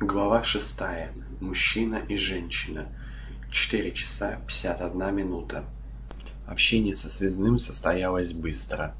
Глава шестая. Мужчина и женщина. Четыре часа пятьдесят одна минута. Общение со связным состоялось быстро.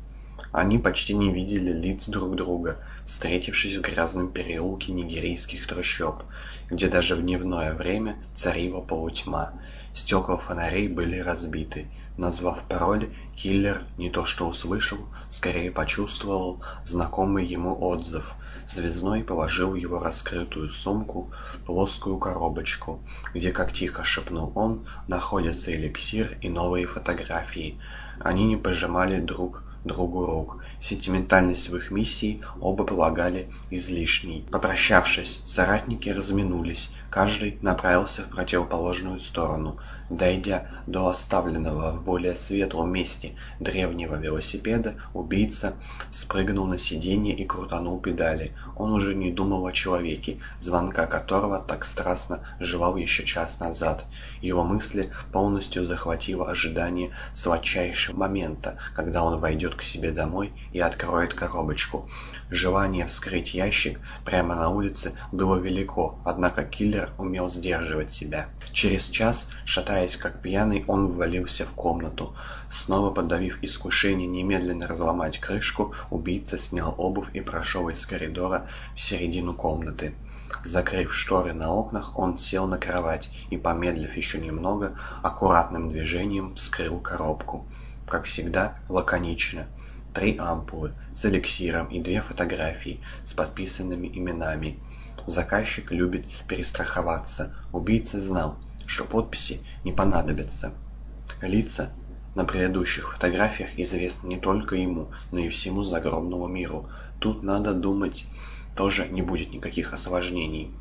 Они почти не видели лиц друг друга, встретившись в грязном переулке нигерийских трущоб, где даже в дневное время царила полутьма. Стекла фонарей были разбиты. Назвав пароль, киллер не то что услышал, скорее почувствовал знакомый ему отзыв – Связной положил его раскрытую сумку плоскую коробочку, где, как тихо шепнул он, находятся эликсир и новые фотографии. Они не пожимали друг другу рук. Сентиментальность в их миссии оба полагали излишней. Попрощавшись, соратники разминулись, каждый направился в противоположную сторону. Дойдя до оставленного в более светлом месте древнего велосипеда, убийца спрыгнул на сиденье и крутанул педали. Он уже не думал о человеке, звонка которого так страстно желал еще час назад. Его мысли полностью захватило ожидание сладчайшего момента, когда он войдет к себе домой и откроет коробочку. Желание вскрыть ящик прямо на улице было велико, однако киллер умел сдерживать себя. Через час, шатаясь как пьяный, он ввалился в комнату. Снова подавив искушение немедленно разломать крышку, убийца снял обувь и прошел из коридора в середину комнаты. Закрыв шторы на окнах, он сел на кровать и, помедлив еще немного, аккуратным движением вскрыл коробку. Как всегда, лаконично – три ампулы с эликсиром и две фотографии с подписанными именами. Заказчик любит перестраховаться. Убийца знал, что подписи не понадобятся. Лица на предыдущих фотографиях известны не только ему, но и всему загробному миру. Тут, надо думать, тоже не будет никаких осложнений.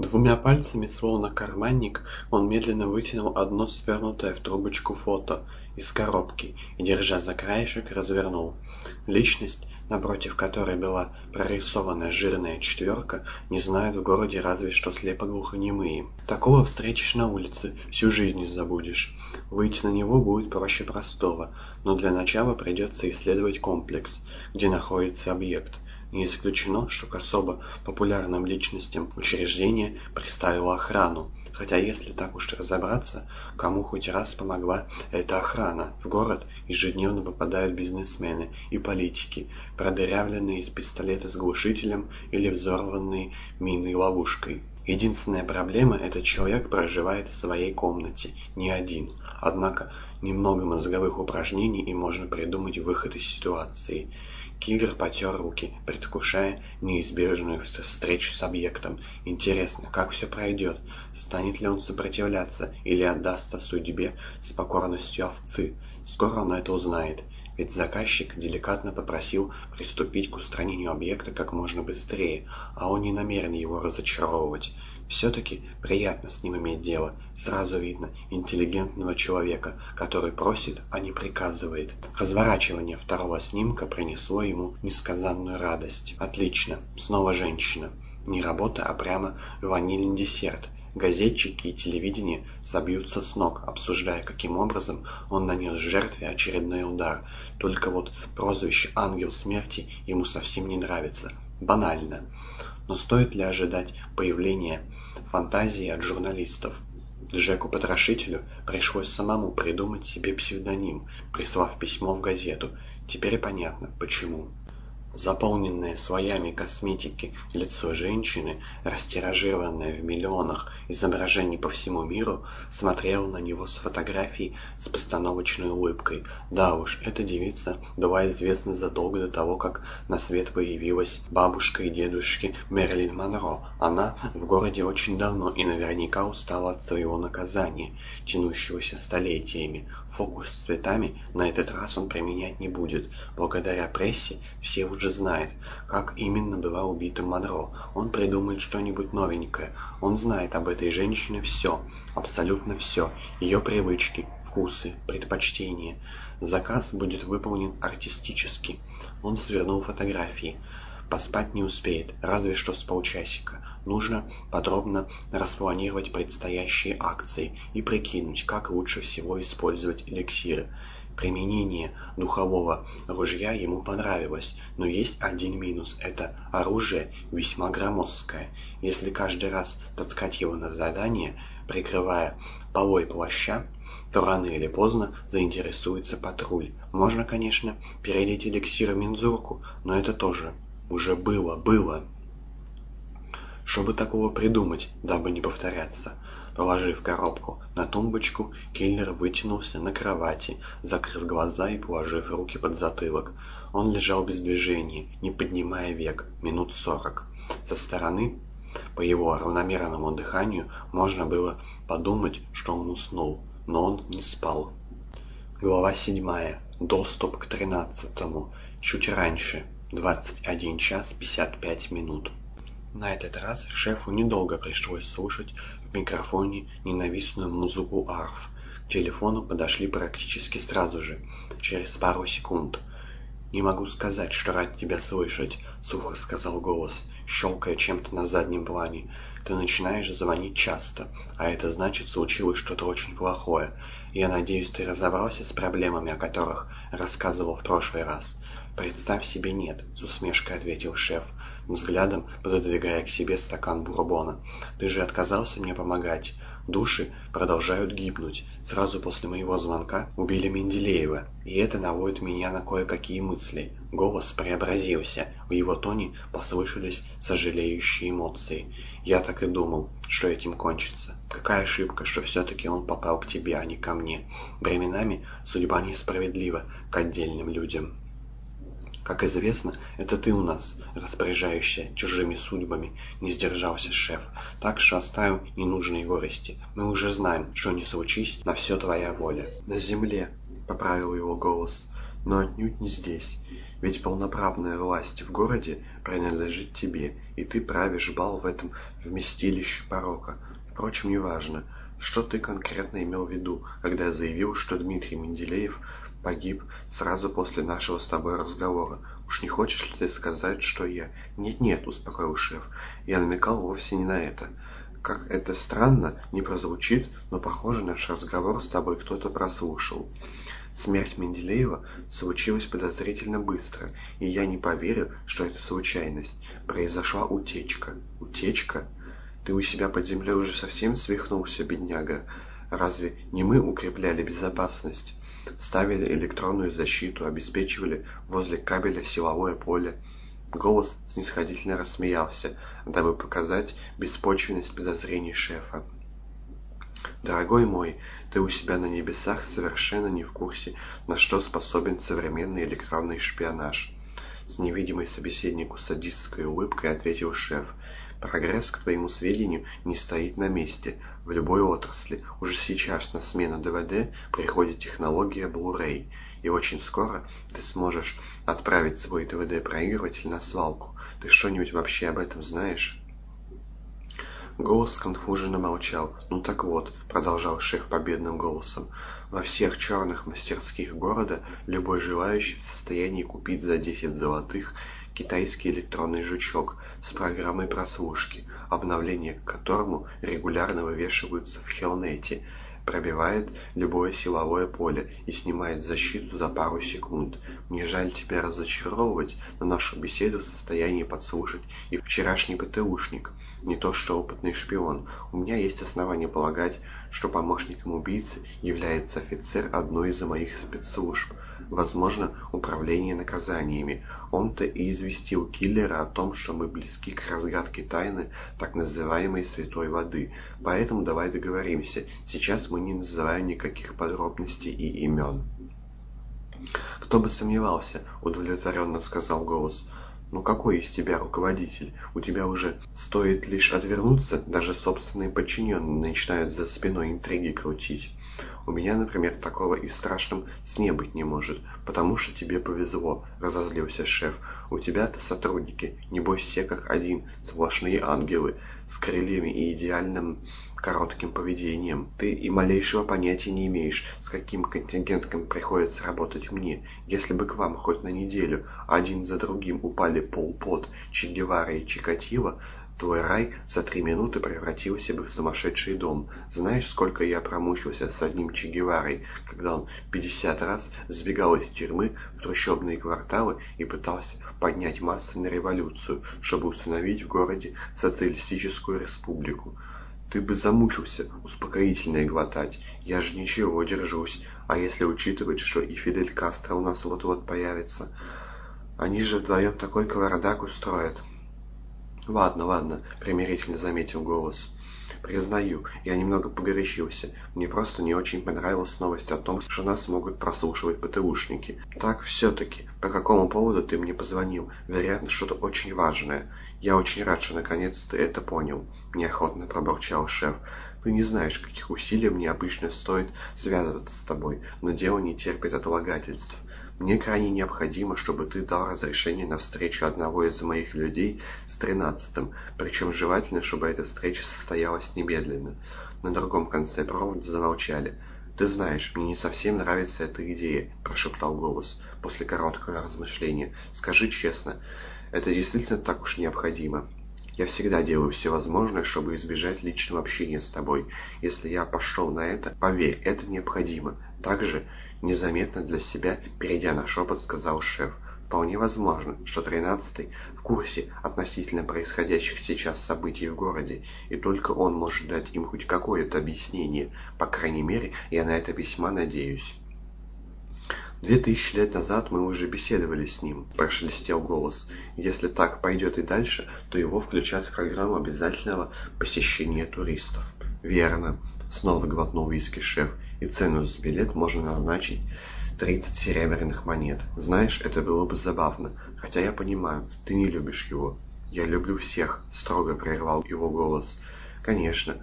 Двумя пальцами, словно карманник, он медленно вытянул одно свернутое в трубочку фото из коробки и, держа за краешек, развернул. Личность, напротив которой была прорисована жирная четверка, не знают в городе разве что слепо-глухонемые. Такого встретишь на улице, всю жизнь забудешь. Выйти на него будет проще простого, но для начала придется исследовать комплекс, где находится объект – не исключено, что к особо популярным личностям учреждение представило охрану, хотя если так уж разобраться, кому хоть раз помогла эта охрана. В город ежедневно попадают бизнесмены и политики, продырявленные из пистолета с глушителем или взорванные миной ловушкой. Единственная проблема – этот человек проживает в своей комнате, не один. Однако немного мозговых упражнений и можно придумать выход из ситуации – Киллер потер руки, предвкушая неизбежную встречу с объектом. Интересно, как все пройдет? Станет ли он сопротивляться или отдастся судьбе с покорностью овцы? Скоро он это узнает. Ведь заказчик деликатно попросил приступить к устранению объекта как можно быстрее, а он не намерен его разочаровывать. Все-таки приятно с ним иметь дело. Сразу видно интеллигентного человека, который просит, а не приказывает. Разворачивание второго снимка принесло ему несказанную радость. Отлично, снова женщина. Не работа, а прямо ванильный десерт. Газетчики и телевидение собьются с ног, обсуждая, каким образом он нанес жертве очередной удар. Только вот прозвище «Ангел смерти» ему совсем не нравится. Банально. Но стоит ли ожидать появления фантазии от журналистов? Джеку-потрошителю пришлось самому придумать себе псевдоним, прислав письмо в газету. Теперь понятно, почему. Заполненное слоями косметики лицо женщины, растиражированное в миллионах изображений по всему миру, смотрело на него с фотографией с постановочной улыбкой. Да уж, эта девица была известна задолго до того, как на свет появилась бабушка и дедушки Мерлин Монро. Она в городе очень давно и наверняка устала от своего наказания, тянущегося столетиями. Фокус с цветами на этот раз он применять не будет. Благодаря прессе все уже знают, как именно была убита Монро. Он придумает что-нибудь новенькое. Он знает об этой женщине все, абсолютно все. Ее привычки, вкусы, предпочтения. Заказ будет выполнен артистически. Он свернул фотографии. Поспать не успеет, разве что с полчасика. Нужно подробно распланировать предстоящие акции и прикинуть, как лучше всего использовать эликсиры. Применение духового ружья ему понравилось, но есть один минус – это оружие весьма громоздкое. Если каждый раз таскать его на задание, прикрывая полой плаща, то рано или поздно заинтересуется патруль. Можно, конечно, перелить эликсир мензурку, но это тоже уже было, было. Чтобы такого придумать, дабы не повторяться? Положив коробку на тумбочку, киллер вытянулся на кровати, закрыв глаза и положив руки под затылок. Он лежал без движения, не поднимая век, минут сорок. Со стороны, по его равномерному дыханию, можно было подумать, что он уснул, но он не спал. Глава седьмая. Доступ к тринадцатому. Чуть раньше. 21 час 55 минут. На этот раз шефу недолго пришлось слушать в микрофоне ненавистную музыку арф. К телефону подошли практически сразу же, через пару секунд. «Не могу сказать, что рад тебя слышать», — сухо сказал голос, щелкая чем-то на заднем плане. «Ты начинаешь звонить часто, а это значит, случилось что-то очень плохое. Я надеюсь, ты разобрался с проблемами, о которых рассказывал в прошлый раз». «Представь себе, нет», — с усмешкой ответил шеф взглядом пододвигая к себе стакан бурбона. «Ты же отказался мне помогать. Души продолжают гибнуть. Сразу после моего звонка убили Менделеева, и это наводит меня на кое-какие мысли». Голос преобразился, в его тоне послышались сожалеющие эмоции. «Я так и думал, что этим кончится. Какая ошибка, что все-таки он попал к тебе, а не ко мне. Временами судьба несправедлива к отдельным людям». «Как известно, это ты у нас, распоряжающая чужими судьбами», — не сдержался шеф. «Так что оставим ненужные горести. Мы уже знаем, что не случись, на все твоя воля». «На земле», — поправил его голос, — «но отнюдь не здесь. Ведь полноправная власть в городе принадлежит тебе, и ты правишь бал в этом вместилище порока. Впрочем, неважно, что ты конкретно имел в виду, когда заявил, что Дмитрий Менделеев погиб сразу после нашего с тобой разговора. Уж не хочешь ли ты сказать, что я...» «Нет-нет», — успокоил шеф, — «я намекал вовсе не на это. Как это странно не прозвучит, но, похоже, наш разговор с тобой кто-то прослушал. Смерть Менделеева случилась подозрительно быстро, и я не поверю, что это случайность. Произошла утечка. Утечка? Ты у себя под землей уже совсем свихнулся, бедняга? Разве не мы укрепляли безопасность?» ставили электронную защиту, обеспечивали возле кабеля силовое поле. Голос снисходительно рассмеялся, дабы показать беспочвенность подозрений шефа. «Дорогой мой, ты у себя на небесах совершенно не в курсе, на что способен современный электронный шпионаж». С невидимой собеседнику садистской улыбкой ответил шеф. Прогресс, к твоему сведению, не стоит на месте. В любой отрасли уже сейчас на смену ДВД приходит технология Blu-ray, и очень скоро ты сможешь отправить свой ДВД-проигрыватель на свалку. Ты что-нибудь вообще об этом знаешь? Голос сконфуженно молчал. «Ну так вот», — продолжал шеф победным голосом, — «во всех черных мастерских города любой желающий в состоянии купить за 10 золотых китайский электронный жучок с программой прослушки, обновления к которому регулярно вывешиваются в Хелнете, пробивает любое силовое поле и снимает защиту за пару секунд. Мне жаль тебя разочаровывать, но нашу беседу в состоянии подслушать и вчерашний ПТУшник, не то что опытный шпион. У меня есть основания полагать, что помощником убийцы является офицер одной из моих спецслужб возможно, управление наказаниями. Он-то и известил киллера о том, что мы близки к разгадке тайны так называемой «святой воды». Поэтому давай договоримся. Сейчас мы не называем никаких подробностей и имен. «Кто бы сомневался», — удовлетворенно сказал голос. «Ну какой из тебя руководитель? У тебя уже стоит лишь отвернуться, даже собственные подчиненные начинают за спиной интриги крутить. У меня, например, такого и в страшном сне быть не может, потому что тебе повезло, разозлился шеф. У тебя-то сотрудники, небось все как один, сплошные ангелы, с крыльями и идеальным коротким поведением. Ты и малейшего понятия не имеешь, с каким контингентом приходится работать мне. Если бы к вам хоть на неделю один за другим упали Пол Пот, Че Гевара и Чикатило, Твой рай за три минуты превратился бы в сумасшедший дом. Знаешь, сколько я промучился с одним Че Геварой, когда он пятьдесят раз сбегал из тюрьмы в трущобные кварталы и пытался поднять массы на революцию, чтобы установить в городе социалистическую республику. Ты бы замучился успокоительное глотать. Я же ничего, держусь. А если учитывать, что и Фидель Кастро у нас вот-вот появится... Они же вдвоем такой кавардак устроят. «Ладно, ладно», — примирительно заметил голос. «Признаю, я немного погорячился. Мне просто не очень понравилась новость о том, что нас могут прослушивать ПТУшники. Так, все-таки, по какому поводу ты мне позвонил? Вероятно, что-то очень важное. Я очень рад, что наконец ты это понял», — неохотно пробурчал шеф. «Ты не знаешь, каких усилий мне обычно стоит связываться с тобой, но дело не терпит отлагательств. Мне крайне необходимо, чтобы ты дал разрешение на встречу одного из моих людей с тринадцатым, причем желательно, чтобы эта встреча состоялась немедленно. На другом конце провода замолчали. «Ты знаешь, мне не совсем нравится эта идея», – прошептал голос после короткого размышления. «Скажи честно, это действительно так уж необходимо?» Я всегда делаю все возможное, чтобы избежать личного общения с тобой. Если я пошел на это, поверь, это необходимо. Также Незаметно для себя, перейдя на шепот, сказал шеф. Вполне возможно, что тринадцатый в курсе относительно происходящих сейчас событий в городе, и только он может дать им хоть какое-то объяснение. По крайней мере, я на это весьма надеюсь. «Две тысячи лет назад мы уже беседовали с ним», – прошелестел голос. «Если так пойдет и дальше, то его включат в программу обязательного посещения туристов». «Верно», Снова глотнул виски шеф. И цену за билет можно назначить 30 серебряных монет. Знаешь, это было бы забавно. Хотя я понимаю, ты не любишь его. Я люблю всех, строго прервал его голос. Конечно.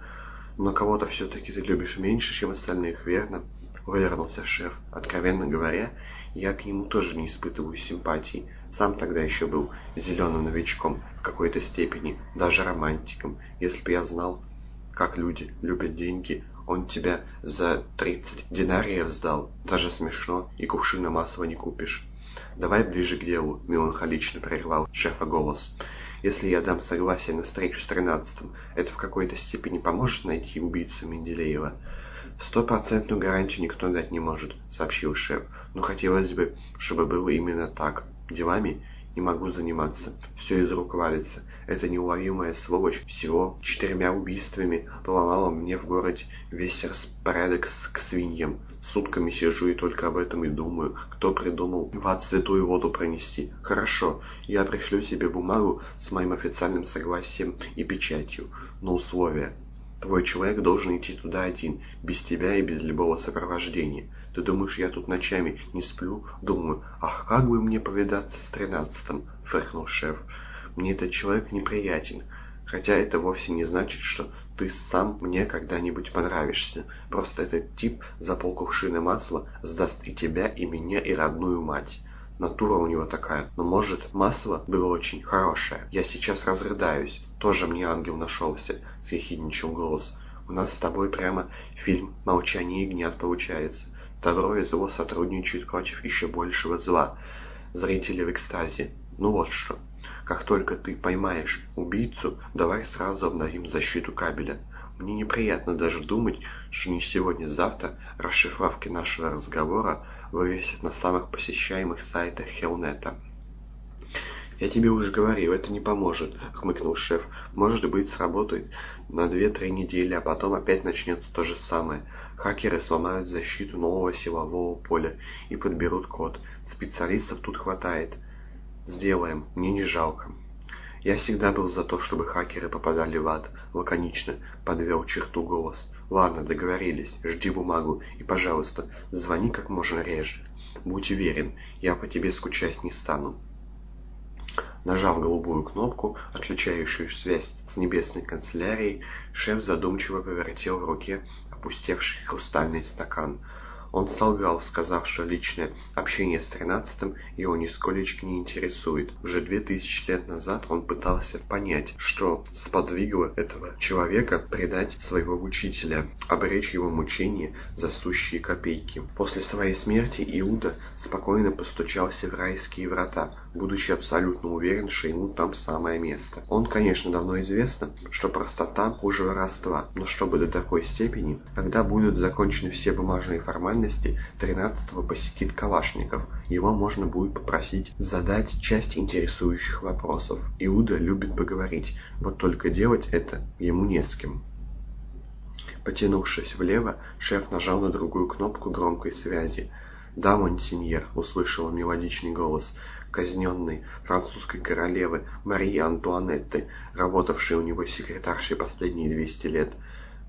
Но кого-то все-таки ты любишь меньше, чем остальных, верно? Вывернулся шеф. Откровенно говоря, я к нему тоже не испытываю симпатий. Сам тогда еще был зеленым новичком, в какой-то степени, даже романтиком. Если бы я знал, как люди любят деньги. Он тебя за тридцать динариев сдал. Даже смешно, и кувшина масло не купишь. «Давай ближе к делу», — меланхолично прервал шефа голос. «Если я дам согласие на встречу с тринадцатым, это в какой-то степени поможет найти убийцу Менделеева?» «Стопроцентную гарантию никто дать не может», — сообщил шеф. «Но хотелось бы, чтобы было именно так. Делами не могу заниматься. Все из рук валится. Эта неуловимая сволочь всего четырьмя убийствами поломала мне в городе весь распорядок к свиньям. Сутками сижу и только об этом и думаю. Кто придумал в ад святую воду пронести? Хорошо, я пришлю тебе бумагу с моим официальным согласием и печатью. Но условия. Твой человек должен идти туда один, без тебя и без любого сопровождения. Ты думаешь, я тут ночами не сплю? Думаю, ах, как бы мне повидаться с тринадцатым, фыркнул шеф. Мне этот человек неприятен. Хотя это вовсе не значит, что ты сам мне когда-нибудь понравишься. Просто этот тип за полкувшины масла сдаст и тебя, и меня, и родную мать. Натура у него такая. Но может, масло было очень хорошее. Я сейчас разрыдаюсь. Тоже мне ангел нашелся, съехидничал голос. У нас с тобой прямо фильм «Молчание ягнят» получается. Добро и зло сотрудничают против еще большего зла. Зрители в экстазе. Ну вот что. Как только ты поймаешь убийцу, давай сразу обновим защиту кабеля. Мне неприятно даже думать, что не сегодня-завтра расшифровки нашего разговора вывесят на самых посещаемых сайтах Хелнета. «Я тебе уже говорил, это не поможет», — хмыкнул шеф. «Может быть, сработает на две-три недели, а потом опять начнется то же самое. Хакеры сломают защиту нового силового поля и подберут код. Специалистов тут хватает. Сделаем, мне не жалко». «Я всегда был за то, чтобы хакеры попадали в ад», — лаконично подвел черту голос. «Ладно, договорились. Жди бумагу. И, пожалуйста, звони как можно реже. Будь уверен, я по тебе скучать не стану». Нажав голубую кнопку, отключающую связь с небесной канцелярией, шеф задумчиво повертел в руке опустевший хрустальный стакан. Он солгал, сказав, что личное общение с тринадцатым его нисколечко не интересует. Уже две тысячи лет назад он пытался понять, что сподвигло этого человека предать своего учителя, обречь его мучения за сущие копейки. После своей смерти Иуда спокойно постучался в райские врата, будучи абсолютно уверен, что ему там самое место. Он, конечно, давно известно, что простота хуже воровства, но чтобы до такой степени, когда будут закончены все бумажные формальности, 13-го посетит Калашников. Его можно будет попросить задать часть интересующих вопросов. Иуда любит поговорить, вот только делать это ему не с кем. Потянувшись влево, шеф нажал на другую кнопку громкой связи. «Да, монсеньер», — услышал мелодичный голос казненной французской королевы Марии Антуанетты, работавшей у него секретаршей последние 200 лет.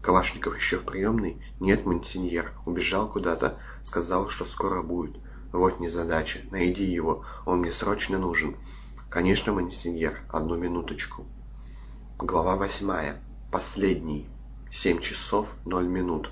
Калашников еще в приемной? Нет, монсеньер, убежал куда-то, сказал, что скоро будет. Вот незадача, найди его, он мне срочно нужен. Конечно, монсеньер, одну минуточку. Глава восьмая. Последний. Семь часов ноль минут.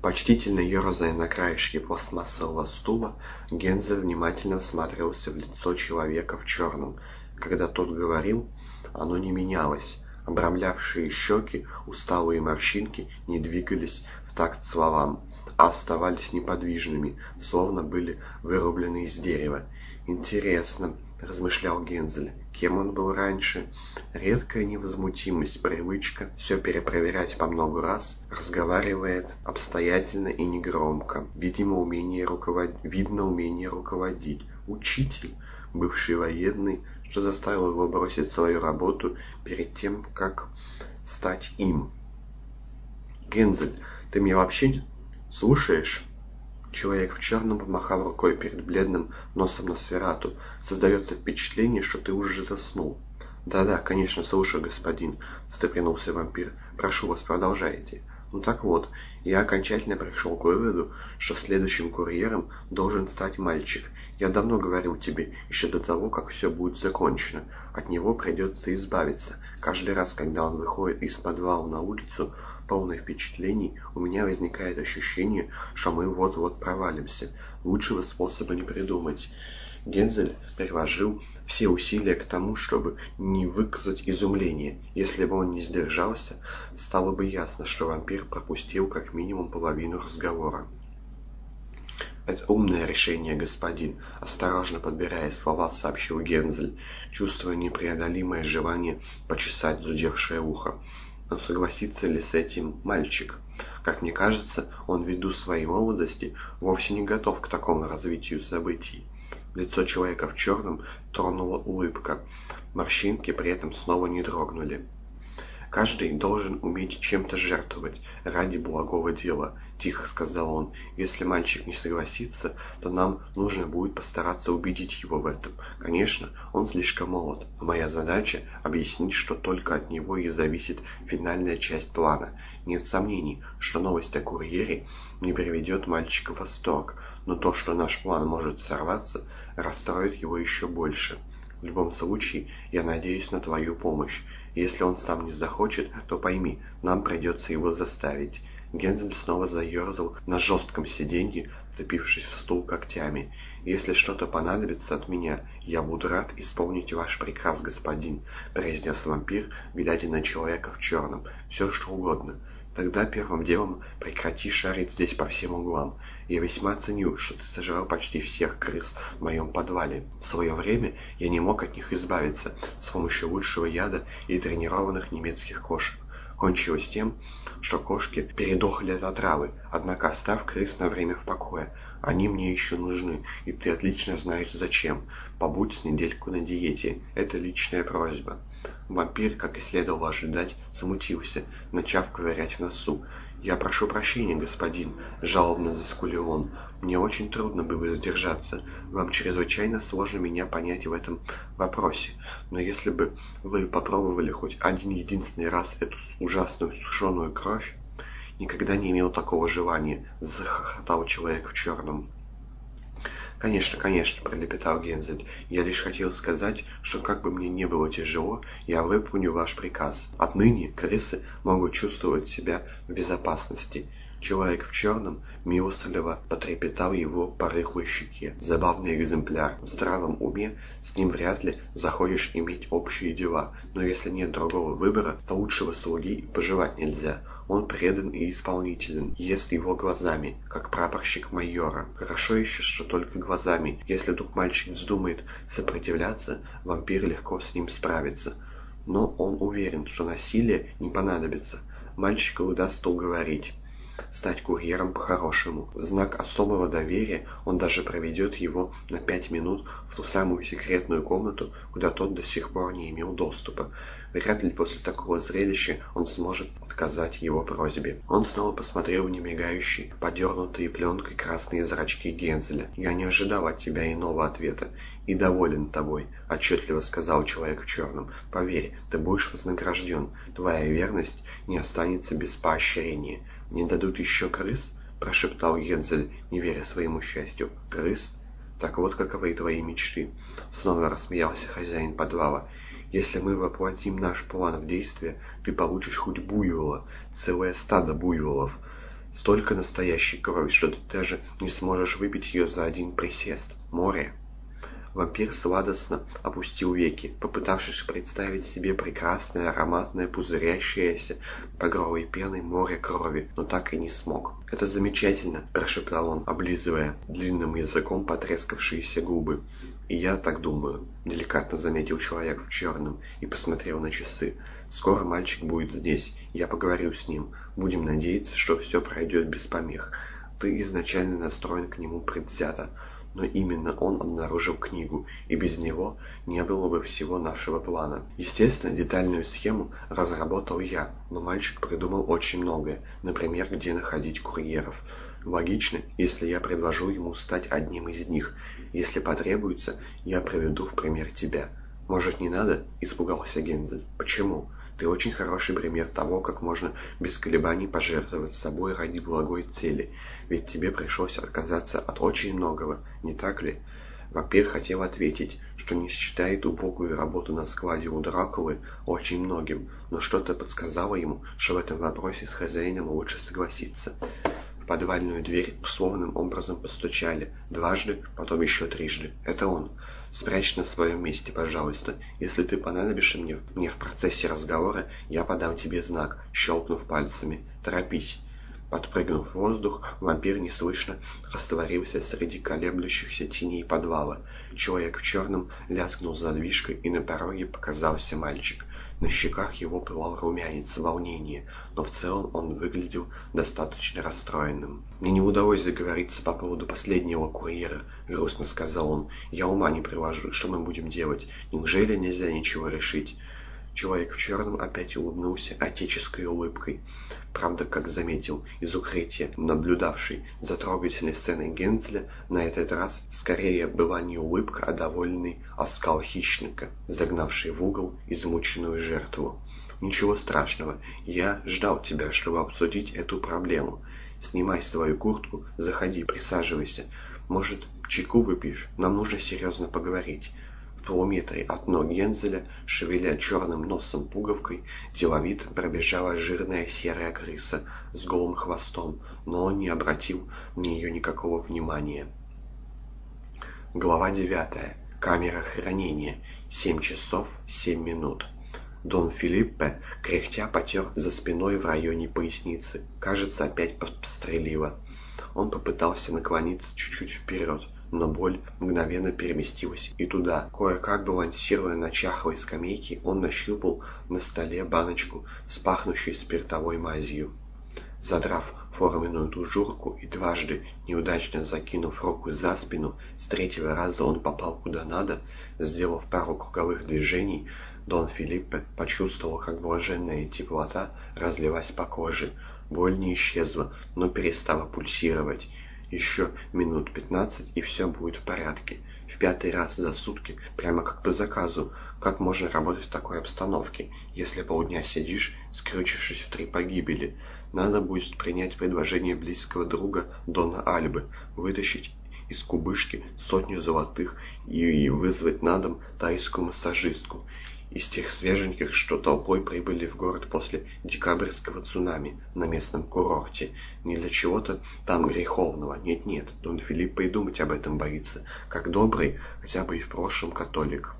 Почтительно ерзая на краешке пластмассового стула, Гензель внимательно всматривался в лицо человека в черном. Когда тот говорил, оно не менялось. Обрамлявшие щеки, усталые морщинки не двигались в такт словам, а оставались неподвижными, словно были вырублены из дерева. «Интересно», — размышлял Гензель, — «кем он был раньше?» Редкая невозмутимость, привычка все перепроверять по много раз, разговаривает обстоятельно и негромко. Видимо, умение руковод... Видно умение руководить. Учитель, бывший военный, что заставило его бросить свою работу перед тем, как стать им. «Гензель, ты меня вообще слушаешь?» Человек в черном помахал рукой перед бледным носом на сферату. Создается впечатление, что ты уже заснул. «Да-да, конечно, слушаю, господин», — встрепенулся вампир. «Прошу вас, продолжайте». Ну так вот, я окончательно пришел к выводу, что следующим курьером должен стать мальчик. Я давно говорил тебе, еще до того, как все будет закончено. От него придется избавиться. Каждый раз, когда он выходит из подвала на улицу, полный впечатлений, у меня возникает ощущение, что мы вот-вот провалимся. Лучшего способа не придумать. Гензель приложил все усилия к тому, чтобы не выказать изумление. Если бы он не сдержался, стало бы ясно, что вампир пропустил как минимум половину разговора. «Это умное решение, господин», — осторожно подбирая слова, сообщил Гензель, чувствуя непреодолимое желание почесать зудевшее ухо. Но согласится ли с этим мальчик? Как мне кажется, он ввиду своей молодости вовсе не готов к такому развитию событий. Лицо человека в черном тронула улыбка. Морщинки при этом снова не дрогнули. «Каждый должен уметь чем-то жертвовать ради благого дела», — тихо сказал он. «Если мальчик не согласится, то нам нужно будет постараться убедить его в этом. Конечно, он слишком молод, а моя задача — объяснить, что только от него и зависит финальная часть плана. Нет сомнений, что новость о курьере не приведет мальчика в восторг, но то, что наш план может сорваться, расстроит его еще больше. В любом случае, я надеюсь на твою помощь. Если он сам не захочет, то пойми, нам придется его заставить. Гензель снова заерзал на жестком сиденье, вцепившись в стул когтями. «Если что-то понадобится от меня, я буду рад исполнить ваш приказ, господин», — произнес вампир, глядя на человека в черном. «Все, что угодно. Тогда первым делом прекрати шарить здесь по всем углам. Я весьма ценю, что ты сожрал почти всех крыс в моем подвале. В свое время я не мог от них избавиться с помощью лучшего яда и тренированных немецких кошек. Кончилось тем, что кошки передохли от отравы, однако оставь крыс на время в покое. Они мне еще нужны, и ты отлично знаешь зачем. Побудь с недельку на диете. Это личная просьба. Вампир, как и следовало ожидать, смутился, начав ковырять в носу. «Я прошу прощения, господин», — жалобно заскулил он. «Мне очень трудно было сдержаться. Вам чрезвычайно сложно меня понять в этом вопросе. Но если бы вы попробовали хоть один единственный раз эту ужасную сушеную кровь...» «Никогда не имел такого желания», — захохотал человек в черном. «Конечно, конечно», — пролепетал Гензель. «Я лишь хотел сказать, что как бы мне не было тяжело, я выполню ваш приказ. Отныне крысы могут чувствовать себя в безопасности». Человек в черном милостливо потрепетал его по рыхлой щеке. Забавный экземпляр. В здравом уме с ним вряд ли захочешь иметь общие дела, но если нет другого выбора, то лучшего слуги пожелать нельзя. Он предан и исполнителен, ест его глазами, как прапорщик майора. Хорошо еще, что только глазами. Если вдруг мальчик вздумает сопротивляться, вампир легко с ним справится. Но он уверен, что насилие не понадобится. Мальчика удастся уговорить стать курьером по-хорошему. В знак особого доверия он даже проведет его на пять минут в ту самую секретную комнату, куда тот до сих пор не имел доступа. Вряд ли после такого зрелища он сможет отказать его просьбе. Он снова посмотрел в немигающие, подернутые пленкой красные зрачки Гензеля. «Я не ожидал от тебя иного ответа и доволен тобой», — отчетливо сказал человек в черном. «Поверь, ты будешь вознагражден. Твоя верность не останется без поощрения. Не дадут еще крыс?» — прошептал Гензель, не веря своему счастью. «Крыс? Так вот каковы твои мечты!» Снова рассмеялся хозяин подвала. Если мы воплотим наш план в действие, ты получишь хоть буйвола, целое стадо буйволов. Столько настоящей крови, что ты даже не сможешь выпить ее за один присест. Море. Вампир сладостно опустил веки, попытавшись представить себе прекрасное, ароматное, пузырящееся багровой пеной море крови, но так и не смог. «Это замечательно!» – прошептал он, облизывая длинным языком потрескавшиеся губы. «И я так думаю», – деликатно заметил человек в черном и посмотрел на часы. «Скоро мальчик будет здесь, я поговорю с ним. Будем надеяться, что все пройдет без помех. Ты изначально настроен к нему предвзято, но именно он обнаружил книгу, и без него не было бы всего нашего плана. Естественно, детальную схему разработал я, но мальчик придумал очень многое, например, где находить курьеров. Логично, если я предложу ему стать одним из них. Если потребуется, я приведу в пример тебя. Может, не надо? Испугался Гензель. Почему? Ты очень хороший пример того, как можно без колебаний пожертвовать собой ради благой цели, ведь тебе пришлось отказаться от очень многого, не так ли? Вампир хотел ответить, что не считает убогую работу на складе у Дракулы очень многим, но что-то подсказало ему, что в этом вопросе с хозяином лучше согласиться. В подвальную дверь условным образом постучали. Дважды, потом еще трижды. Это он. Спрячь на своем месте, пожалуйста. Если ты понадобишься мне, мне в процессе разговора, я подам тебе знак, щелкнув пальцами. Торопись. Подпрыгнув в воздух, вампир неслышно растворился среди колеблющихся теней подвала. Человек в черном лязгнул задвижкой, и на пороге показался мальчик. На щеках его пылал румянец волнения, но в целом он выглядел достаточно расстроенным. «Мне не удалось заговориться по поводу последнего курьера», — грустно сказал он. «Я ума не приложу. Что мы будем делать? Неужели нельзя ничего решить?» Человек в черном опять улыбнулся отеческой улыбкой. Правда, как заметил из укрытия, наблюдавший за трогательной сценой Гензеля, на этот раз скорее была не улыбка, а довольный оскал хищника, загнавший в угол измученную жертву. «Ничего страшного, я ждал тебя, чтобы обсудить эту проблему. Снимай свою куртку, заходи, присаживайся. Может, чайку выпьешь? Нам нужно серьезно поговорить» полуметре от ног Гензеля, шевеля черным носом пуговкой, деловито пробежала жирная серая крыса с голым хвостом, но он не обратил на нее никакого внимания. Глава девятая. Камера хранения. Семь часов семь минут. Дон Филиппе, кряхтя, потер за спиной в районе поясницы. Кажется, опять пострелило. Он попытался наклониться чуть-чуть вперед, но боль мгновенно переместилась и туда. Кое-как балансируя на чахлой скамейке, он нащупал на столе баночку с пахнущей спиртовой мазью. Задрав форменную тужурку и дважды неудачно закинув руку за спину, с третьего раза он попал куда надо, сделав пару круговых движений, Дон Филиппе почувствовал, как блаженная теплота разлилась по коже. Боль не исчезла, но перестала пульсировать, еще минут пятнадцать, и все будет в порядке. В пятый раз за сутки, прямо как по заказу. Как можно работать в такой обстановке, если полдня сидишь, скрючившись в три погибели? Надо будет принять предложение близкого друга Дона Альбы, вытащить из кубышки сотню золотых и вызвать на дом тайскую массажистку. Из тех свеженьких, что толпой прибыли в город после декабрьского цунами на местном курорте. Не для чего-то там греховного. Нет-нет, Дон Филиппо и думать об этом боится, как добрый, хотя бы и в прошлом католик.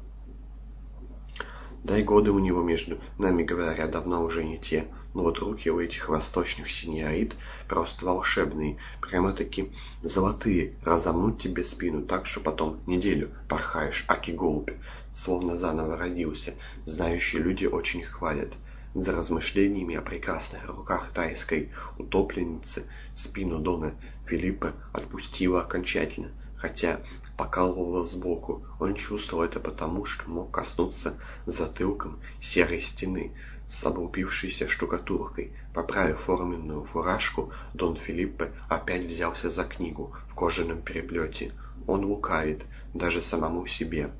Да и годы у него, между нами говоря, давно уже не те. Но вот руки у этих восточных синьорит просто волшебные, прямо-таки золотые, разомнут тебе спину так, что потом неделю порхаешь, аки голубь, словно заново родился. Знающие люди очень хвалят. За размышлениями о прекрасных руках тайской утопленницы спину Дона Филиппа отпустила окончательно, хотя покалывало сбоку. Он чувствовал это потому, что мог коснуться затылком серой стены, с облупившейся штукатуркой. Поправив форменную фуражку, Дон Филиппе опять взялся за книгу в кожаном переплете. Он лукавит, даже самому себе,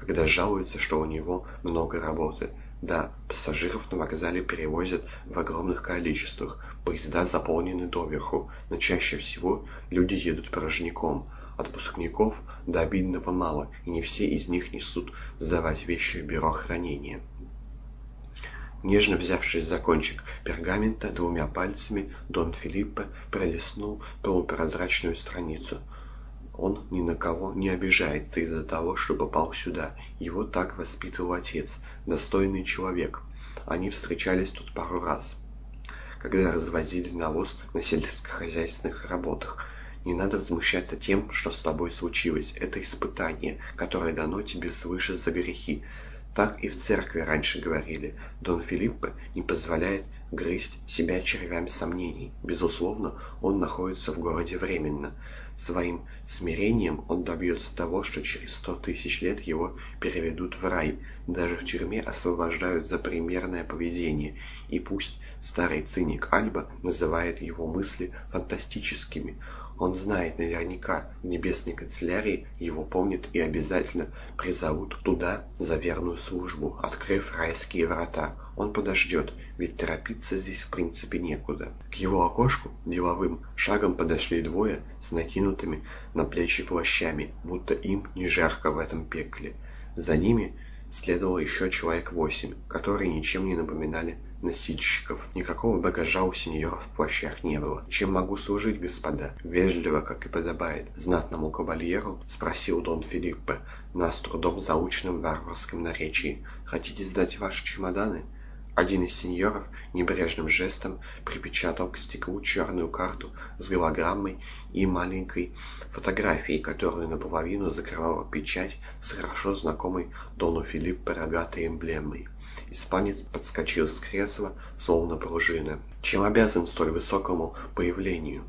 когда жалуется, что у него много работы. Да, пассажиров на вокзале перевозят в огромных количествах, поезда заполнены доверху, но чаще всего люди едут порожняком. Отпускников до обидного мало, и не все из них несут сдавать вещи в бюро хранения. Нежно взявшись за кончик пергамента двумя пальцами, Дон Филиппе пролистнул полупрозрачную страницу. Он ни на кого не обижается из-за того, что попал сюда. Его так воспитывал отец, достойный человек. Они встречались тут пару раз, когда развозили навоз на сельскохозяйственных работах. Не надо возмущаться тем, что с тобой случилось. Это испытание, которое дано тебе свыше за грехи. Так и в церкви раньше говорили. Дон Филиппо не позволяет грызть себя червями сомнений. Безусловно, он находится в городе временно. Своим смирением он добьется того, что через сто тысяч лет его переведут в рай. Даже в тюрьме освобождают за примерное поведение. И пусть старый циник Альба называет его мысли фантастическими, он знает наверняка, в небесной канцелярии его помнят и обязательно призовут туда за верную службу, открыв райские врата. Он подождет, ведь торопиться здесь в принципе некуда. К его окошку деловым шагом подошли двое с накинутыми на плечи плащами, будто им не жарко в этом пекле. За ними следовало еще человек восемь, которые ничем не напоминали носильщиков. Никакого багажа у сеньоров в плащах не было. «Чем могу служить, господа?» Вежливо, как и подобает, знатному кавальеру спросил Дон Филиппе на с трудом заученном варварском наречии. «Хотите сдать ваши чемоданы?» Один из сеньоров небрежным жестом припечатал к стеклу черную карту с голограммой и маленькой фотографией, которую наполовину закрывала печать с хорошо знакомой Дону Филиппе рогатой эмблемой. Испанец подскочил с кресла, словно пружина. «Чем обязан столь высокому появлению?»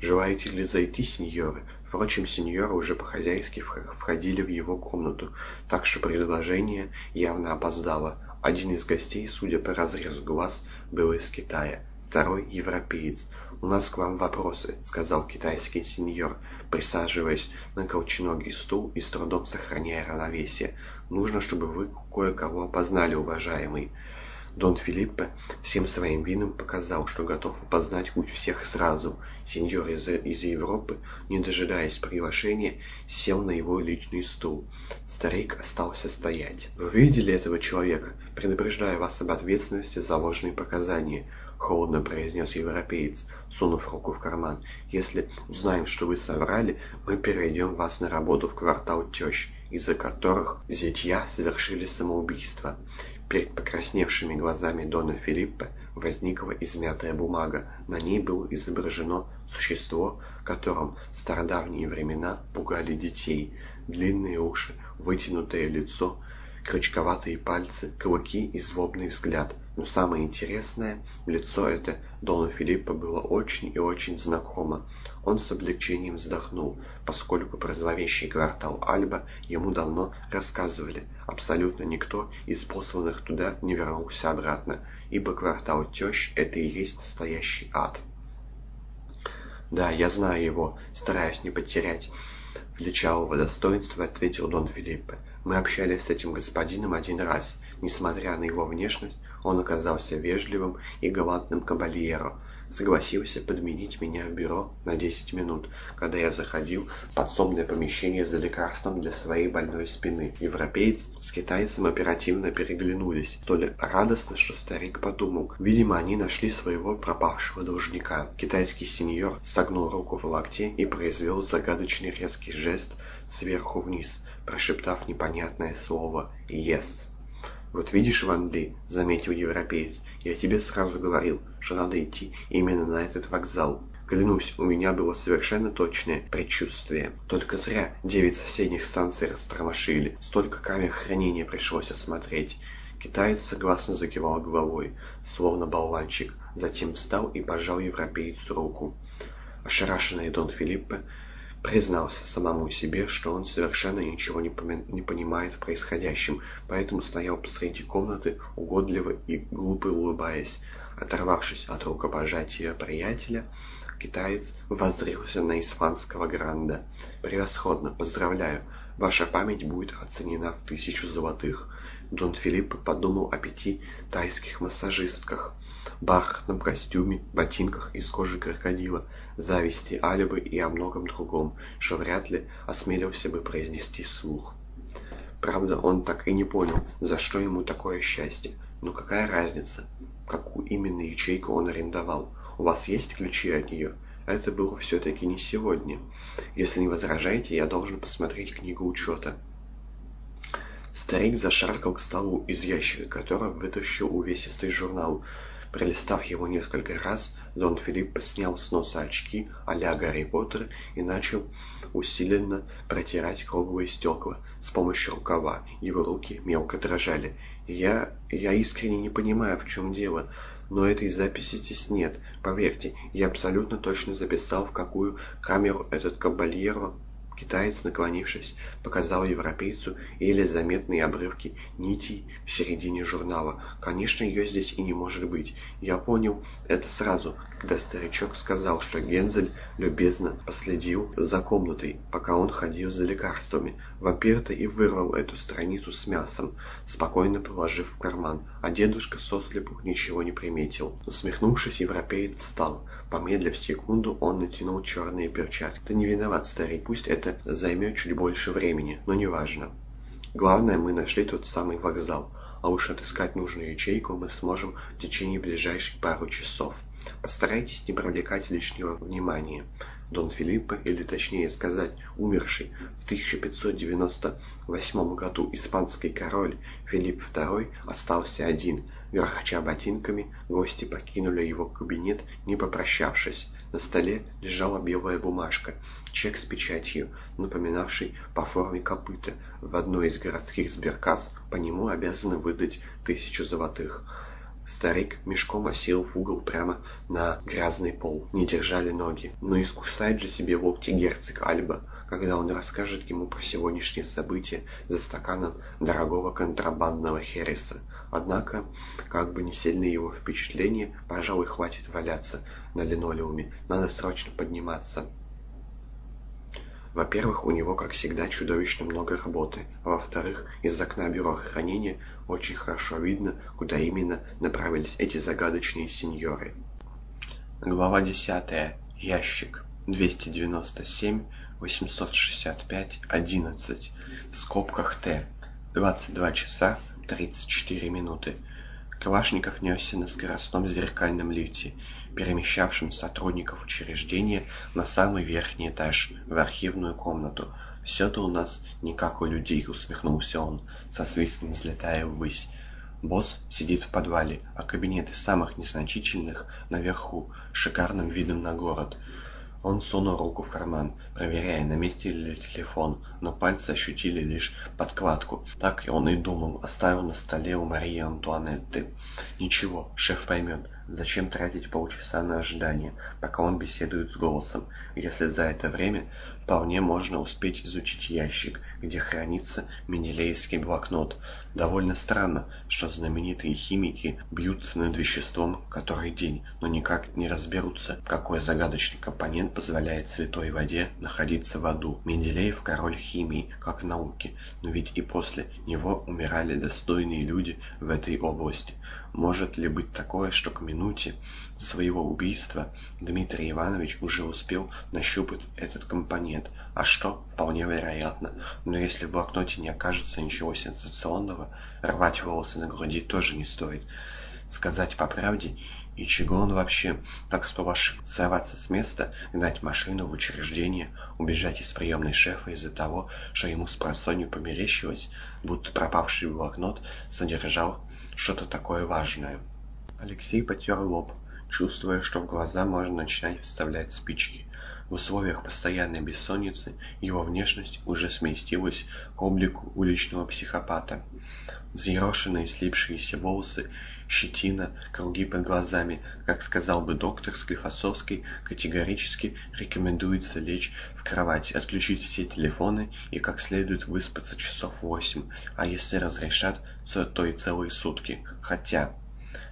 «Желаете ли зайти, сеньоры?» Впрочем, сеньоры уже по-хозяйски входили в его комнату, так что предложение явно опоздало. Один из гостей, судя по разрезу глаз, был из Китая, второй — европеец. «У нас к вам вопросы», — сказал китайский сеньор, присаживаясь на колченогий стул и с трудом сохраняя равновесие. «Нужно, чтобы вы кое-кого опознали, уважаемый». Дон Филиппе всем своим видом показал, что готов опознать хоть всех сразу. Сеньор из, из Европы, не дожидаясь приглашения, сел на его личный стул. Старик остался стоять. «Вы видели этого человека? Предупреждаю вас об ответственности за ложные показания», — холодно произнес европеец, сунув руку в карман. «Если узнаем, что вы соврали, мы переведем вас на работу в квартал тещ, из-за которых зятья совершили самоубийство». Перед покрасневшими глазами Дона Филиппа возникла измятая бумага. На ней было изображено существо, которым в стародавние времена пугали детей. Длинные уши, вытянутое лицо, крючковатые пальцы, клыки и злобный взгляд. Но самое интересное, лицо это Дону Филиппа было очень и очень знакомо. Он с облегчением вздохнул, поскольку про зловещий квартал Альба ему давно рассказывали. Абсолютно никто из посланных туда не вернулся обратно, ибо квартал тещ — это и есть настоящий ад. «Да, я знаю его, стараюсь не потерять величавого достоинства», — ответил Дон Филиппе. «Мы общались с этим господином один раз, Несмотря на его внешность, он оказался вежливым и галантным кабальеро, согласился подменить меня в бюро на 10 минут, когда я заходил в подсобное помещение за лекарством для своей больной спины. Европеец с китайцем оперативно переглянулись, столь радостно, что старик подумал. Видимо, они нашли своего пропавшего должника. Китайский сеньор согнул руку в локте и произвел загадочный резкий жест сверху вниз, прошептав непонятное слово «Yes». «Вот видишь, Ван Ли, — заметил европеец, — я тебе сразу говорил, что надо идти именно на этот вокзал. Клянусь, у меня было совершенно точное предчувствие. Только зря девять соседних станций растормошили. Столько камер хранения пришлось осмотреть». Китаец согласно закивал головой, словно болванчик, затем встал и пожал европейцу руку. Ошарашенный Дон Филиппе признался самому себе, что он совершенно ничего не, не понимает в происходящем, поэтому стоял посреди комнаты, угодливо и глупо улыбаясь. Оторвавшись от рукопожатия приятеля, китаец воззрился на испанского гранда. «Превосходно! Поздравляю! Ваша память будет оценена в тысячу золотых!» Дон Филипп подумал о пяти тайских массажистках, бархатном костюме, ботинках из кожи крокодила, зависти Алибы и о многом другом, что вряд ли осмелился бы произнести вслух. Правда, он так и не понял, за что ему такое счастье. Но какая разница, какую именно ячейку он арендовал? У вас есть ключи от нее? Это было все-таки не сегодня. Если не возражаете, я должен посмотреть книгу учета. Старик зашаркал к столу, из ящика которого вытащил увесистый журнал. Пролистав его несколько раз, Дон Филипп снял с носа очки а-ля Гарри Поттер и начал усиленно протирать круглые стекла с помощью рукава. Его руки мелко дрожали. «Я... я искренне не понимаю, в чем дело, но этой записи здесь нет. Поверьте, я абсолютно точно записал, в какую камеру этот кабальеро Китаец, наклонившись, показал европейцу еле заметные обрывки нитей в середине журнала. Конечно, ее здесь и не может быть. Я понял это сразу, когда старичок сказал, что Гензель любезно последил за комнатой, пока он ходил за лекарствами. Вампир-то и вырвал эту страницу с мясом, спокойно положив в карман, а дедушка сослепу ничего не приметил. Усмехнувшись, европеец встал. Помедлив секунду, он натянул черные перчатки. «Ты не виноват, старик, пусть это займет чуть больше времени, но неважно. Главное, мы нашли тот самый вокзал, а уж отыскать нужную ячейку мы сможем в течение ближайших пару часов. Постарайтесь не привлекать лишнего внимания. Дон Филиппо, или точнее сказать, умерший в 1598 году испанский король Филипп II остался один. Грохоча ботинками, гости покинули его кабинет, не попрощавшись. На столе лежала белая бумажка, чек с печатью, напоминавший по форме копыта. В одной из городских сберкасс по нему обязаны выдать тысячу золотых. Старик мешком осел в угол прямо на грязный пол. Не держали ноги. Но искусает же себе локти герцог Альба, когда он расскажет ему про сегодняшнее событие за стаканом дорогого контрабандного хереса. Однако, как бы не сильны его впечатления, пожалуй, хватит валяться на линолеуме. Надо срочно подниматься. Во-первых, у него, как всегда, чудовищно много работы, а во-вторых, из окна бюро хранения очень хорошо видно, куда именно направились эти загадочные сеньоры. Глава 10. Ящик. 297, 865, 11. В скобках Т. 22 часа 34 минуты. Калашников несся на скоростном зеркальном лифте, перемещавшем сотрудников учреждения на самый верхний этаж, в архивную комнату. «Все-то у нас не как у людей», — усмехнулся он, со свистом взлетая ввысь. Босс сидит в подвале, а кабинеты самых незначительных наверху, шикарным видом на город. Он сунул руку в карман, проверяя, на месте ли телефон, но пальцы ощутили лишь подкладку. Так он и думал, оставил на столе у Марии Антуанетты. Ничего, шеф поймет. Зачем тратить полчаса на ожидание, пока он беседует с голосом, если за это время вполне можно успеть изучить ящик, где хранится менделеевский блокнот. Довольно странно, что знаменитые химики бьются над веществом который день, но никак не разберутся, какой загадочный компонент позволяет святой воде находиться в аду. Менделеев король химии, как науки, но ведь и после него умирали достойные люди в этой области. Может ли быть такое, что к минуте своего убийства Дмитрий Иванович уже успел нащупать этот компонент? А что? Вполне вероятно. Но если в блокноте не окажется ничего сенсационного, рвать волосы на груди тоже не стоит. Сказать по правде, и чего он вообще так сполошил? Сорваться с места, гнать машину в учреждение, убежать из приемной шефа из-за того, что ему с просонью померещилось, будто пропавший блокнот содержал что-то такое важное. Алексей потер лоб, чувствуя, что в глаза можно начинать вставлять спички. В условиях постоянной бессонницы его внешность уже сместилась к облику уличного психопата. Взъерошенные слипшиеся волосы, щетина, круги под глазами, как сказал бы доктор Склифосовский, категорически рекомендуется лечь в кровать, отключить все телефоны и как следует выспаться часов восемь, а если разрешат, то и целые сутки. Хотя,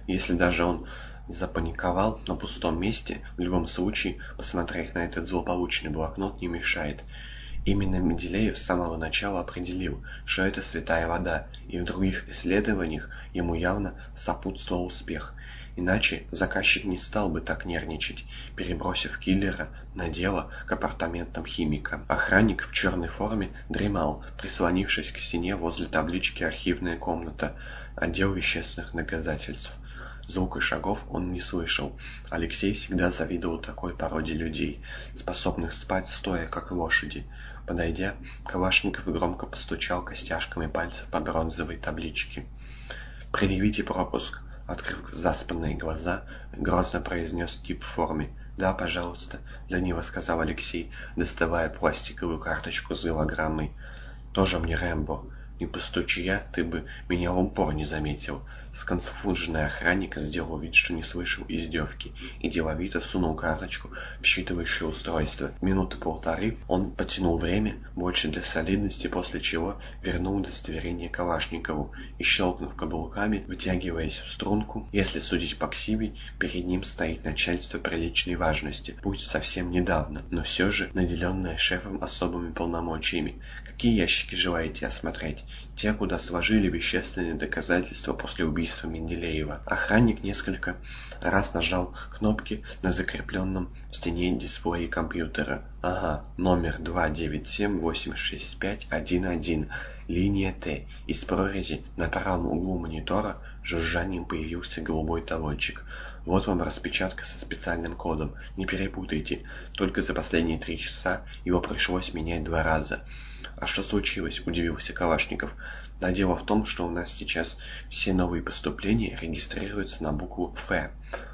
если даже он запаниковал на пустом месте, в любом случае посмотреть на этот злополучный блокнот не мешает. Именно Менделеев с самого начала определил, что это святая вода, и в других исследованиях ему явно сопутствовал успех. Иначе заказчик не стал бы так нервничать, перебросив киллера на дело к апартаментам химика. Охранник в черной форме дремал, прислонившись к стене возле таблички «Архивная комната», отдел вещественных доказательств. Звука шагов он не слышал. Алексей всегда завидовал такой породе людей, способных спать стоя, как лошади. Подойдя, Калашников громко постучал костяшками пальцев по бронзовой табличке. «Предъявите пропуск!» Открыв заспанные глаза, грозно произнес тип в форме. «Да, пожалуйста», — лениво сказал Алексей, доставая пластиковую карточку с голограммой. «Тоже мне Рэмбо. Не постучи я, ты бы меня в упор не заметил. Сконфуженный охранник сделал вид, что не слышал издевки, и деловито сунул карточку в считывающее устройство. Минуты полторы он потянул время, больше для солидности, после чего вернул удостоверение Калашникову и, щелкнув каблуками, вытягиваясь в струнку, если судить по ксиве, перед ним стоит начальство приличной важности, пусть совсем недавно, но все же наделенное шефом особыми полномочиями. Какие ящики желаете осмотреть? Те, куда сложили вещественные доказательства после убийства Менделеева. Охранник несколько раз нажал кнопки на закрепленном в стене дисплее компьютера. Ага, номер 297-865-11, линия Т. Из прорези на правом углу монитора жужжанием появился голубой талончик. Вот вам распечатка со специальным кодом. Не перепутайте. Только за последние три часа его пришлось менять два раза. «А что случилось?» – удивился Калашников. «Да дело в том, что у нас сейчас все новые поступления регистрируются на букву «Ф».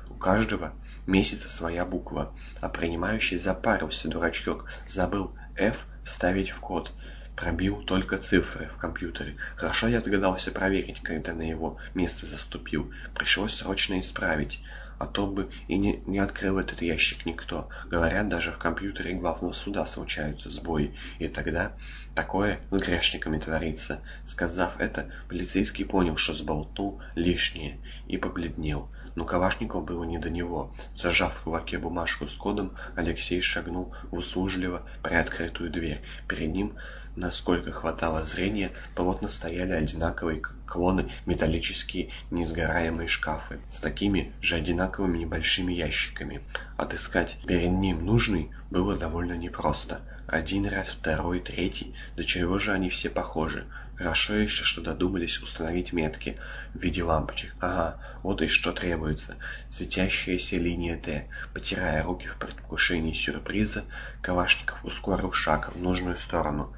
У каждого месяца своя буква, а принимающий запарился, дурачок, забыл «Ф» вставить в код. Пробил только цифры в компьютере. Хорошо я догадался проверить, когда на его место заступил. Пришлось срочно исправить а то бы и не, не открыл этот ящик никто. Говорят, даже в компьютере главного суда случаются сбои, и тогда такое с грешниками творится. Сказав это, полицейский понял, что сболтнул лишнее, и побледнел. Но Калашников было не до него. Зажав в кулаке бумажку с кодом, Алексей шагнул в услужливо приоткрытую дверь. Перед ним насколько хватало зрения, плотно стояли одинаковые клоны металлические несгораемые шкафы с такими же одинаковыми небольшими ящиками. Отыскать перед ним нужный было довольно непросто. Один раз, второй, третий, до чего же они все похожи. Хорошо еще, что додумались установить метки в виде лампочек. Ага, вот и что требуется. Светящаяся линия Т. Потирая руки в предвкушении сюрприза, Калашников ускорил шаг в нужную сторону.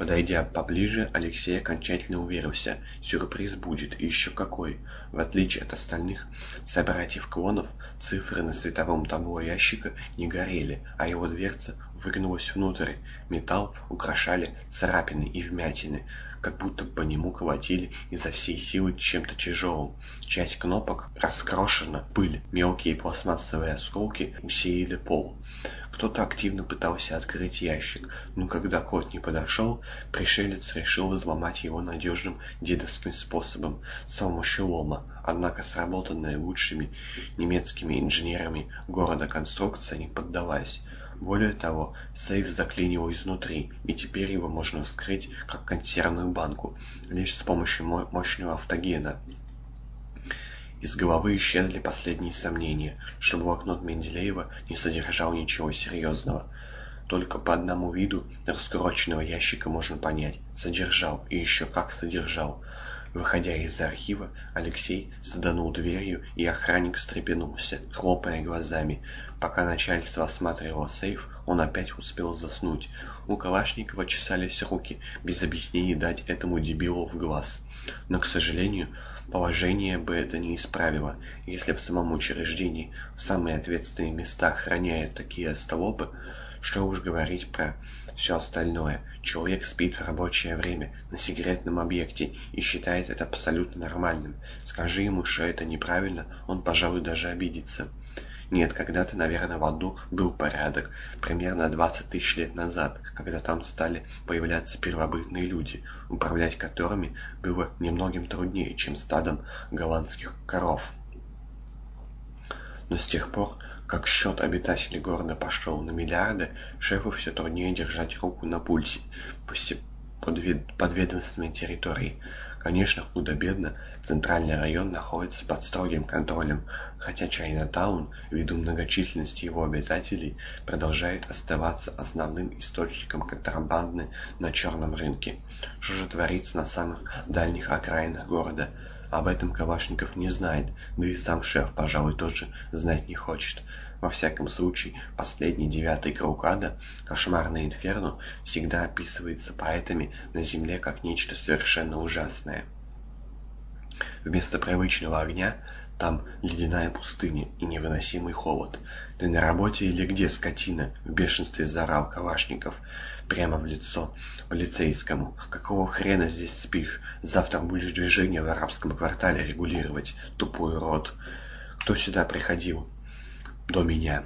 Подойдя поближе, Алексей окончательно уверился, сюрприз будет, и еще какой. В отличие от остальных собратьев-клонов, цифры на световом табло ящика не горели, а его дверца выгнулось внутрь. Металл украшали царапины и вмятины, как будто по нему колотили изо всей силы чем-то тяжелым. Часть кнопок раскрошена, пыль, мелкие пластмассовые осколки усеяли пол. Кто-то активно пытался открыть ящик, но когда кот не подошел, пришелец решил взломать его надежным дедовским способом, с помощью лома. Однако сработанная лучшими немецкими инженерами города конструкция не поддалась. Более того, сейф заклинило изнутри, и теперь его можно вскрыть, как консервную банку, лишь с помощью мощного автогена. Из головы исчезли последние сомнения, что блокнот Менделеева не содержал ничего серьезного. Только по одному виду раскуроченного ящика можно понять. Содержал, и еще как содержал. Выходя из архива, Алексей саданул дверью, и охранник встрепенулся, хлопая глазами. Пока начальство осматривало сейф, он опять успел заснуть. У Калашникова чесались руки, без объяснений дать этому дебилу в глаз. Но, к сожалению, Положение бы это не исправило, если в самом учреждении в самые ответственные места охраняют такие остолопы, что уж говорить про все остальное. Человек спит в рабочее время на секретном объекте и считает это абсолютно нормальным. Скажи ему, что это неправильно, он, пожалуй, даже обидится. Нет, когда-то, наверное, в аду был порядок, примерно 20 тысяч лет назад, когда там стали появляться первобытные люди, управлять которыми было немногим труднее, чем стадом голландских коров. Но с тех пор, как счет обитателей города пошел на миллиарды, шефу все труднее держать руку на пульсе подведомственной территории. Конечно, худо-бедно, центральный район находится под строгим контролем, хотя Чайна-таун, ввиду многочисленности его обитателей, продолжает оставаться основным источником контрабанды на черном рынке. Что же творится на самых дальних окраинах города? Об этом Калашников не знает, да и сам шеф, пожалуй, тоже знать не хочет. Во всяком случае, последний девятый круг ада, кошмарное инферно, всегда описывается поэтами на земле как нечто совершенно ужасное. Вместо привычного огня там ледяная пустыня и невыносимый холод. Ты на работе или где, скотина? В бешенстве заорал Калашников прямо в лицо полицейскому. Какого хрена здесь спишь? Завтра будешь движение в арабском квартале регулировать, тупой рот. Кто сюда приходил? до меня.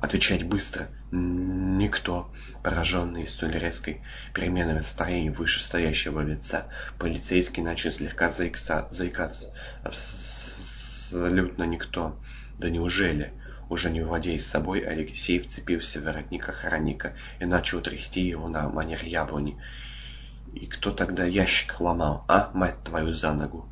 Отвечать быстро никто, пораженный столь резкой переменой настроения вышестоящего лица, полицейский начал слегка заикса, заикаться. Абсолютно никто. Да неужели? Уже не владея собой, Алексей вцепился в воротник охранника и начал трясти его на манер яблони. И кто тогда ящик ломал, а, мать твою, за ногу?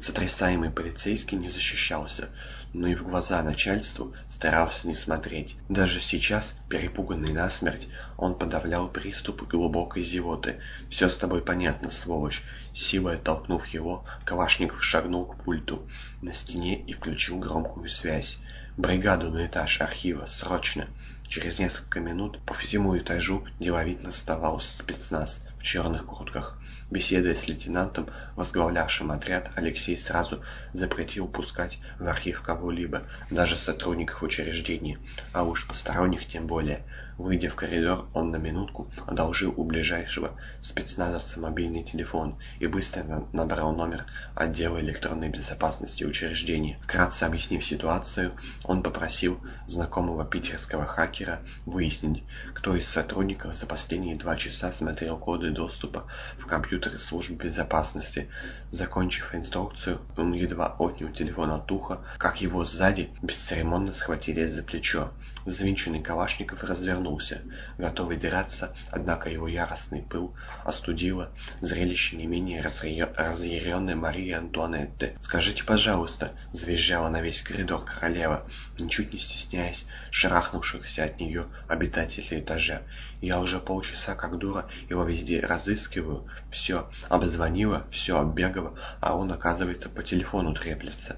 Сотрясаемый полицейский не защищался, но и в глаза начальству старался не смотреть. Даже сейчас, перепуганный насмерть, он подавлял приступ глубокой зевоты. «Все с тобой понятно, сволочь!» Силой оттолкнув его, Калашников шагнул к пульту на стене и включил громкую связь. «Бригаду на этаж архива, срочно!» Через несколько минут по всему этажу деловито оставался спецназ в черных куртках. Беседуя с лейтенантом, возглавлявшим отряд, Алексей сразу запретил пускать в архив кого-либо, даже сотрудников учреждения, а уж посторонних тем более. Выйдя в коридор, он на минутку одолжил у ближайшего спецназовца мобильный телефон и быстро набрал номер отдела электронной безопасности учреждения. Вкратце объяснив ситуацию, он попросил знакомого питерского хакера выяснить, кто из сотрудников за последние два часа смотрел коды доступа в компьютеры служб безопасности. Закончив инструкцию, он едва отнял телефон от уха, как его сзади бесцеремонно схватили за плечо. Взвинченный Калашников развернулся, готовый драться, однако его яростный пыл остудило зрелище не менее разъяренной Марии Антуанетты. «Скажите, пожалуйста», — завизжала на весь коридор королева, ничуть не стесняясь шарахнувшихся от нее обитателей этажа. «Я уже полчаса как дура его везде разыскиваю, все обзвонила, все оббегала, а он, оказывается, по телефону треплется».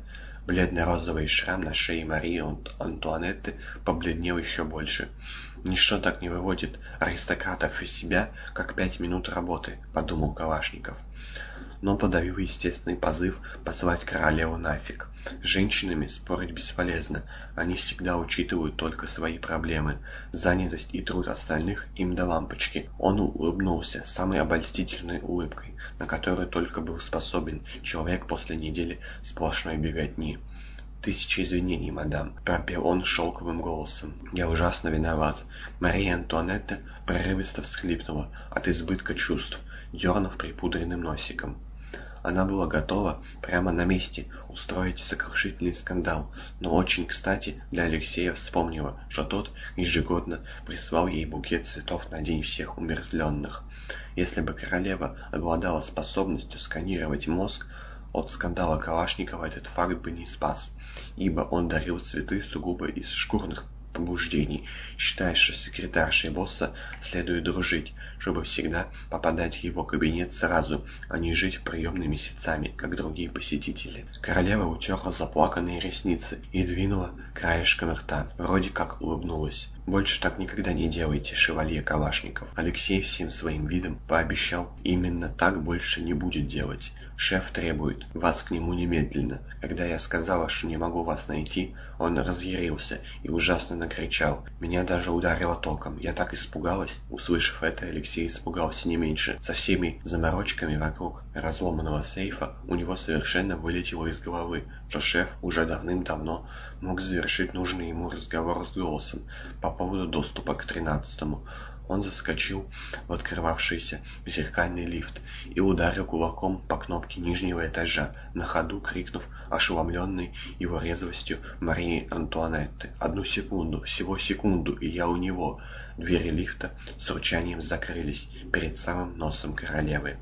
Бледно-розовый шрам на шее Марии Антуанетты побледнел еще больше. «Ничто так не выводит аристократов из себя, как пять минут работы», — подумал Калашников. Но подавил естественный позыв послать королеву нафиг. С женщинами спорить бесполезно, они всегда учитывают только свои проблемы. Занятость и труд остальных им до лампочки. Он улыбнулся самой обольстительной улыбкой, на которую только был способен человек после недели сплошной беготни. «Тысячи извинений, мадам», — пропел он шелковым голосом. «Я ужасно виноват». Мария Антуанетта прерывисто всхлипнула от избытка чувств, дернув припудренным носиком. Она была готова прямо на месте устроить сокрушительный скандал, но очень кстати для Алексея вспомнила, что тот ежегодно прислал ей букет цветов на День всех умертвленных. Если бы королева обладала способностью сканировать мозг, от скандала Калашникова этот факт бы не спас, ибо он дарил цветы сугубо из шкурных побуждений, считая, что секретаршей босса следует дружить, чтобы всегда попадать в его кабинет сразу, а не жить в приемной месяцами, как другие посетители. Королева утерла заплаканные ресницы и двинула краешком рта, вроде как улыбнулась. «Больше так никогда не делайте, шевалье Калашников». Алексей всем своим видом пообещал именно так больше не будет делать. Шеф требует вас к нему немедленно. Когда я сказала, что не могу вас найти, он разъярился и ужасно накричал. Меня даже ударило током. Я так испугалась. Услышав это, Алексей испугался не меньше. Со всеми заморочками вокруг разломанного сейфа у него совершенно вылетело из головы, что шеф уже давным-давно мог завершить нужный ему разговор с голосом по поводу доступа к тринадцатому. Он заскочил в открывавшийся зеркальный лифт и ударил кулаком по кнопке нижнего этажа, на ходу крикнув ошеломленной его резвостью Марии Антуанетты. «Одну секунду, всего секунду, и я у него!» Двери лифта с урчанием закрылись перед самым носом королевы.